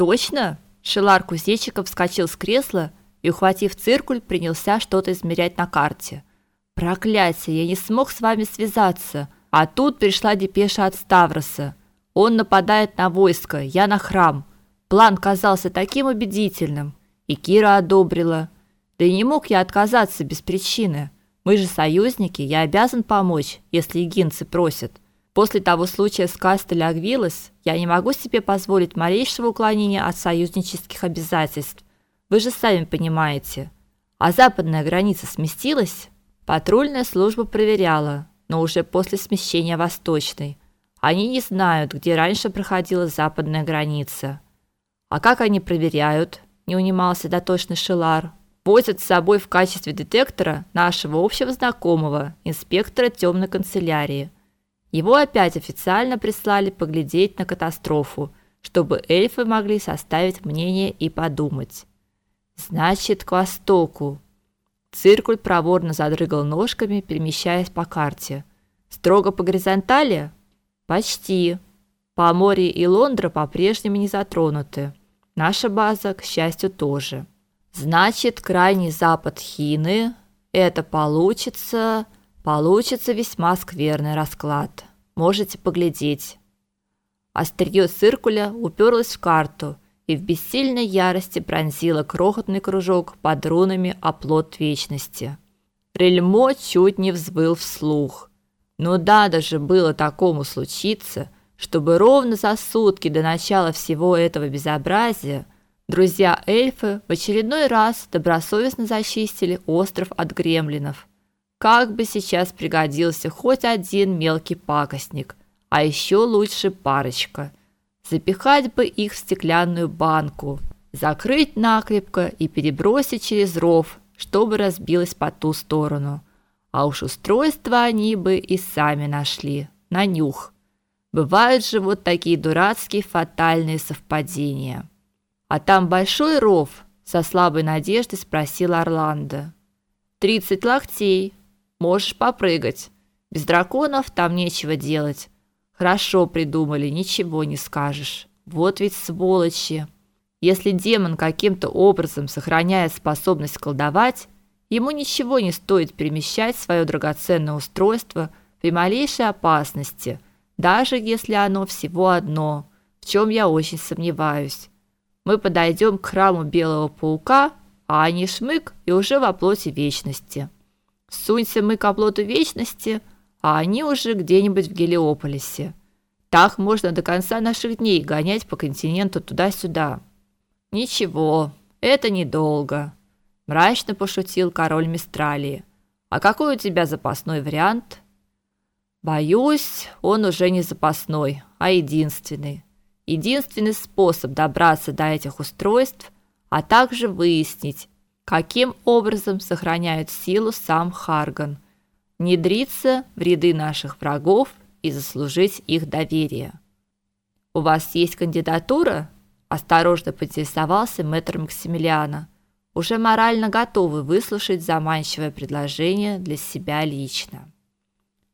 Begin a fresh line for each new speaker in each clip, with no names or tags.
Точно? Шелар Кузнечиков вскочил с кресла и, ухватив циркуль, принялся что-то измерять на карте. Проклятие, я не смог с вами связаться. А тут пришла депеша от Ставроса. Он нападает на войско, я на храм. План казался таким убедительным, и Кира одобрила. Да и не мог я отказаться без причины. Мы же союзники, я обязан помочь, если игинцы просят. После того случая с Кастель Агвилос я не могу себе позволить малейшего уклонения от союзнических обязательств. Вы же сами понимаете. А западная граница сместилась? Патрульная служба проверяла, но уже после смещения восточной. Они не знают, где раньше проходила западная граница. А как они проверяют? Не унимался дотошный Шилар. Возят с собой в качестве детектора нашего общего знакомого, инспектора темной канцелярии. Его опять официально прислали поглядеть на катастрофу, чтобы эльфы могли составить мнение и подумать. Значит, к востоку. Циркуль проворно задрыгал ножками, перемещаясь по карте. Строго по горизонтали? Почти. По морю и Лондра по-прежнему не затронуты. Наша база, к счастью, тоже. Значит, крайний запад Хины это получится, получится весьма скверный расклад. Можете поглядеть. Острие циркуля уперлось в карту и в бессильной ярости пронзило крохотный кружок под рунами оплот вечности. Рельмо чуть не взвыл вслух. Но да, даже было такому случиться, чтобы ровно за сутки до начала всего этого безобразия друзья эльфы в очередной раз добросовестно зачистили остров от гремлинов. Как бы сейчас пригодился хоть один мелкий пакостник, а еще лучше парочка – запихать бы их в стеклянную банку, закрыть накрепко и перебросить через ров, чтобы разбилось по ту сторону. А уж устройство они бы и сами нашли, на нюх. Бывают же вот такие дурацкие фатальные совпадения. А там большой ров, со слабой надеждой спросил Орландо. «Тридцать локтей. Можешь попрыгать. Без драконов там нечего делать. Хорошо придумали, ничего не скажешь. Вот ведь сволочи. Если демон каким-то образом сохраняет способность колдовать, ему ничего не стоит перемещать свое драгоценное устройство при малейшей опасности, даже если оно всего одно, в чем я очень сомневаюсь. Мы подойдем к храму Белого Паука, а они шмык и уже в оплоте вечности. Сунься мы к оплоту вечности – а они уже где-нибудь в Гелиополисе. Так можно до конца наших дней гонять по континенту туда-сюда. Ничего, это недолго, мрачно пошутил король Мистралии. А какой у тебя запасной вариант? Боюсь, он уже не запасной, а единственный. Единственный способ добраться до этих устройств, а также выяснить, каким образом сохраняет силу сам Харган – внедриться в ряды наших врагов и заслужить их доверие. У вас есть кандидатура? осторожно поинтересовался мэтр Максимилиана, уже морально готовый выслушать заманчивое предложение для себя лично.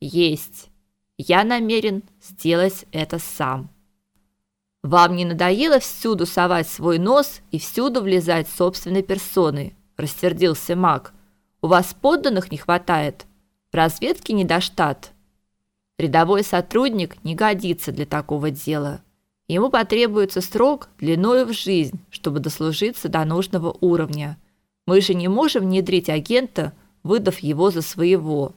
Есть. Я намерен сделать это сам. Вам не надоело всюду совать свой нос и всюду влезать собственной персоной? рассердился Мак. У вас подданных не хватает? В разведке недоштат. Рядовой сотрудник не годится для такого дела. Ему потребуется срок длиною в жизнь, чтобы дослужиться до нужного уровня. Мы же не можем внедрить агента, выдав его за своего.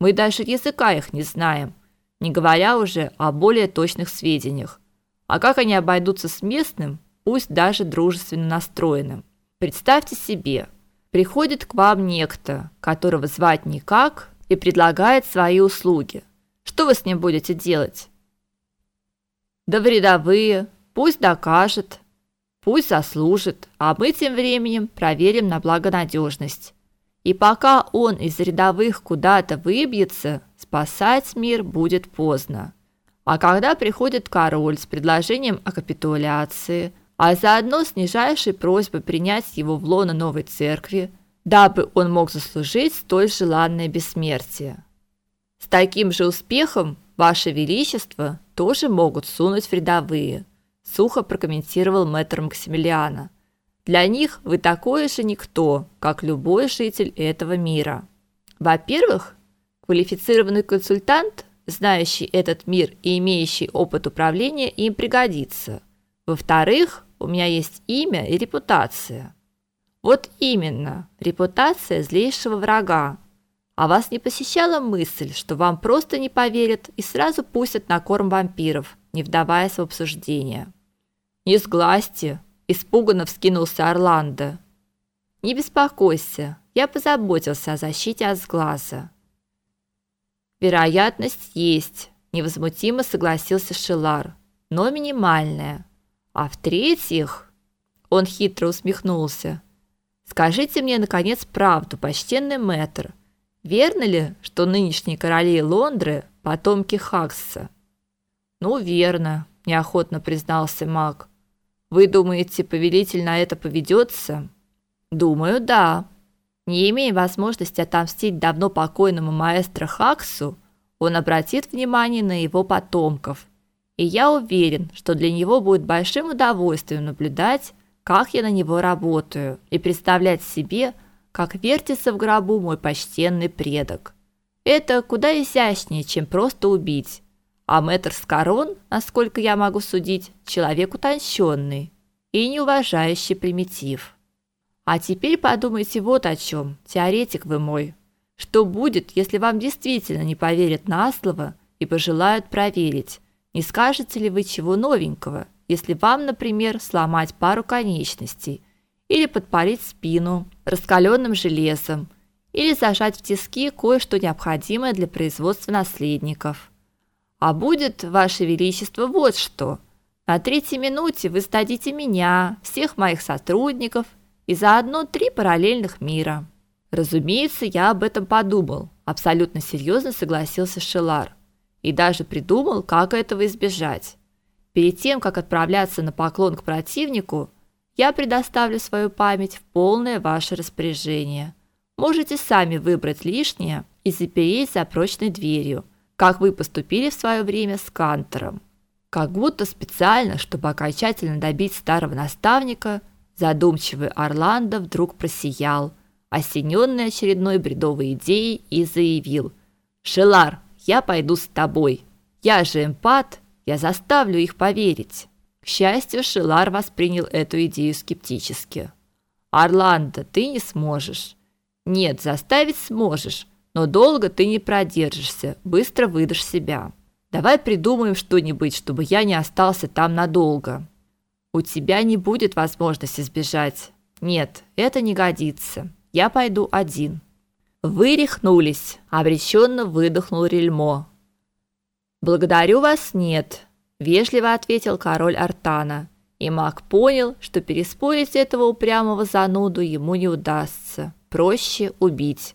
Мы даже языка их не знаем, не говоря уже о более точных сведениях. А как они обойдутся с местным, пусть даже дружественно настроенным? Представьте себе, приходит к вам некто, которого звать никак, и предлагает свои услуги. Что вы с ним будете делать? Да в пусть докажет, пусть заслужит, а мы тем временем проверим на благонадежность. И пока он из рядовых куда-то выбьется, спасать мир будет поздно. А когда приходит король с предложением о капитуляции, а заодно с нижайшей просьбой принять его в лоно новой церкви, дабы он мог заслужить столь желанное бессмертие. С таким же успехом ваше величество тоже могут сунуть в рядовые. сухо прокомментировал мэтр Максимилиана. Для них вы такой же никто, как любой житель этого мира. Во-первых, квалифицированный консультант, знающий этот мир и имеющий опыт управления, им пригодится. Во-вторых, у меня есть имя и репутация. Вот именно, репутация злейшего врага. А вас не посещала мысль, что вам просто не поверят и сразу пустят на корм вампиров, не вдаваясь в обсуждение? Не сглазьте, испуганно вскинулся Орландо. Не беспокойся, я позаботился о защите от сглаза. Вероятность есть, невозмутимо согласился Шилар, но минимальная. А в-третьих, он хитро усмехнулся. Скажите мне наконец правду, почтенный мэтр. Верно ли, что нынешние короли Лондры потомки Хакса? Ну, верно, неохотно признался Мак. Вы думаете, повелитель на это поведется? Думаю, да. Не имея возможности отомстить давно покойному маэстро Хаксу, он обратит внимание на его потомков. И я уверен, что для него будет большим удовольствием наблюдать, как я на него работаю, и представлять себе, как вертится в гробу мой почтенный предок. Это куда изящнее, чем просто убить. А мэтр Скорон, насколько я могу судить, человек утонченный и не уважающий примитив. А теперь подумайте вот о чем, теоретик вы мой. Что будет, если вам действительно не поверят на слово и пожелают проверить, не скажете ли вы чего новенького, если вам, например, сломать пару конечностей или подпалить спину раскаленным железом, или зажать в тиски кое-что необходимое для производства наследников. А будет, ваше величество, вот что. На третьей минуте вы сдадите меня, всех моих сотрудников и заодно три параллельных мира. Разумеется, я об этом подумал, абсолютно серьезно согласился Шелар. И даже придумал, как этого избежать. Перед тем, как отправляться на поклон к противнику, я предоставлю свою память в полное ваше распоряжение. Можете сами выбрать лишнее и запереть за прочной дверью, как вы поступили в свое время с Кантором. Как будто специально, чтобы окончательно добить старого наставника, задумчивый Орландо вдруг просиял, осененный очередной бредовой идеей, и заявил: "Шелар, я пойду с тобой. Я же эмпат, я заставлю их поверить". К счастью, Шилар воспринял эту идею скептически. Орландо, ты не сможешь. Нет, заставить сможешь, но долго ты не продержишься, быстро выдашь себя. Давай придумаем что-нибудь, чтобы я не остался там надолго. У тебя не будет возможности сбежать. Нет, это не годится. Я пойду один. Вы рехнулись, обреченно выдохнул Рельмо. Благодарю вас, нет вежливо ответил король Артана. И маг понял, что переспорить этого упрямого зануду ему не удастся. Проще убить.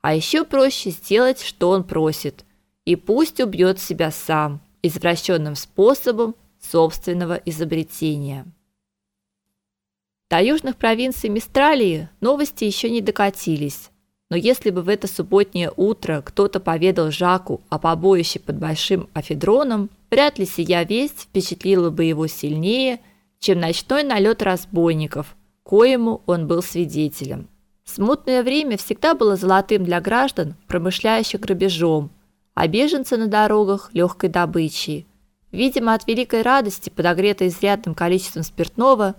А еще проще сделать, что он просит. И пусть убьет себя сам, извращенным способом собственного изобретения. До южных провинций Мистралии новости еще не докатились. Но если бы в это субботнее утро кто-то поведал Жаку о побоище под Большим Афедроном, вряд ли сия весть впечатлила бы его сильнее, чем ночной налет разбойников, коему он был свидетелем. Смутное время всегда было золотым для граждан, промышляющих грабежом, а беженцы на дорогах легкой добычей. Видимо, от великой радости, подогретой изрядным количеством спиртного,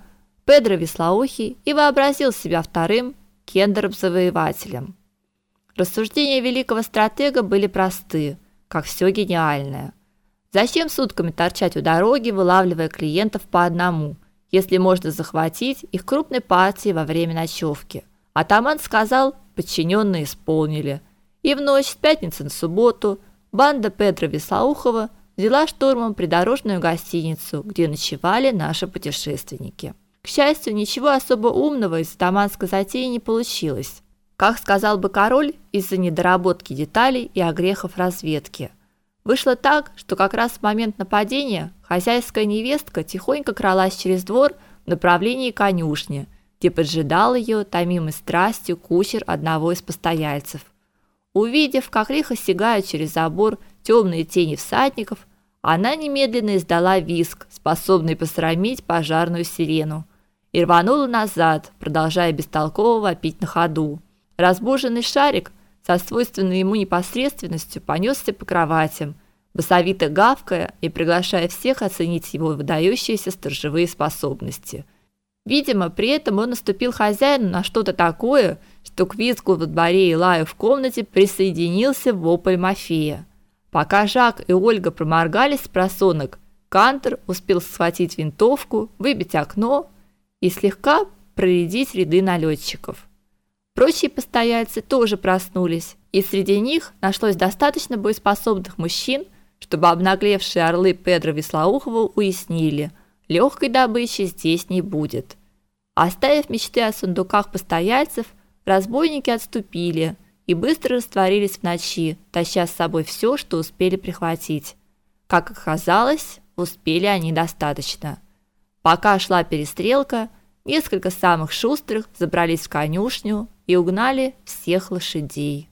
Педро Веслоухий и вообразил себя вторым Кендером-завоевателем. Рассуждения великого стратега были просты, как все гениальное. Зачем сутками торчать у дороги, вылавливая клиентов по одному, если можно захватить их крупной партией во время ночевки? Атаман сказал, подчиненные исполнили. И в ночь с пятницы на субботу банда Петра Веслоухова взяла штурмом придорожную гостиницу, где ночевали наши путешественники. К счастью, ничего особо умного из атаманской затеи не получилось. Как сказал бы король, из-за недоработки деталей и огрехов разведки. Вышло так, что как раз в момент нападения хозяйская невестка тихонько кралась через двор в направлении конюшни, где поджидал ее томимой страстью кучер одного из постояльцев. Увидев, как лихо сигают через забор темные тени всадников, Она немедленно издала визг, способный посрамить пожарную сирену, и рванула назад, продолжая бестолково вопить на ходу. Разбуженный шарик со свойственной ему непосредственностью понесся по кроватям, басовито гавкая и приглашая всех оценить его выдающиеся сторожевые способности. Видимо, при этом он наступил хозяину на что-то такое, что к визгу во дворе и лаю в комнате присоединился вопль Мафея. Пока Жак и Ольга проморгались с просонок, Кантер успел схватить винтовку, выбить окно и слегка проредить ряды налетчиков. Прочие постояльцы тоже проснулись, и среди них нашлось достаточно боеспособных мужчин, чтобы обнаглевшие орлы Педро Веслоухова уяснили, легкой добычи здесь не будет. Оставив мечты о сундуках постояльцев, разбойники отступили – и быстро растворились в ночи, таща с собой все, что успели прихватить. Как оказалось, успели они достаточно. Пока шла перестрелка, несколько самых шустрых забрались в конюшню и угнали всех лошадей.